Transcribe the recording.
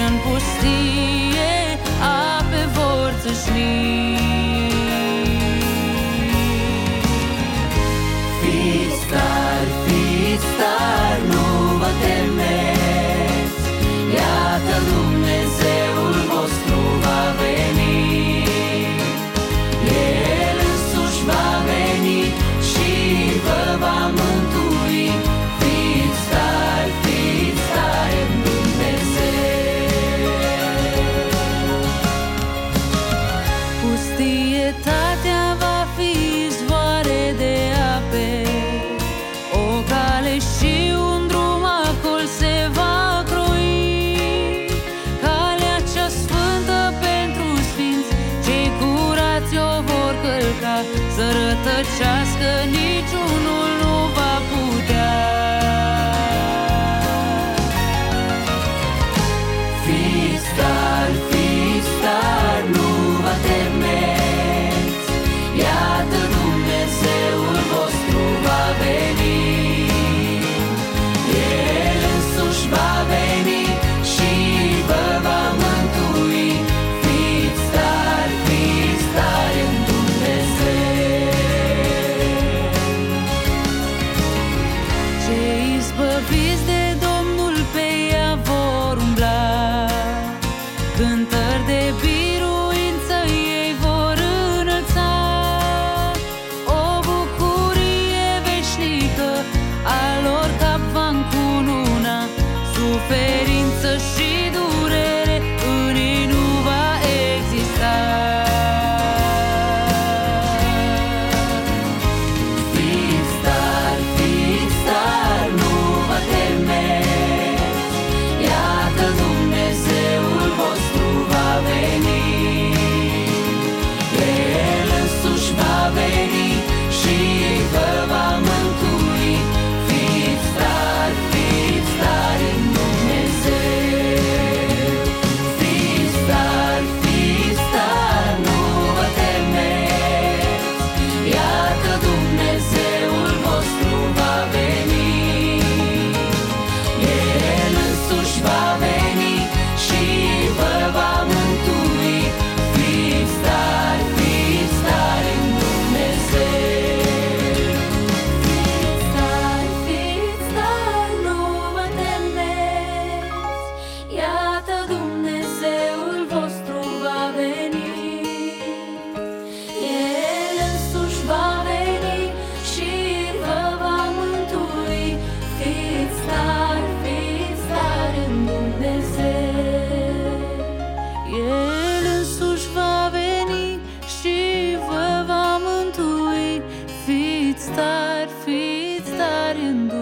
în pustie ape vor țâșni. Серед час гнів querendo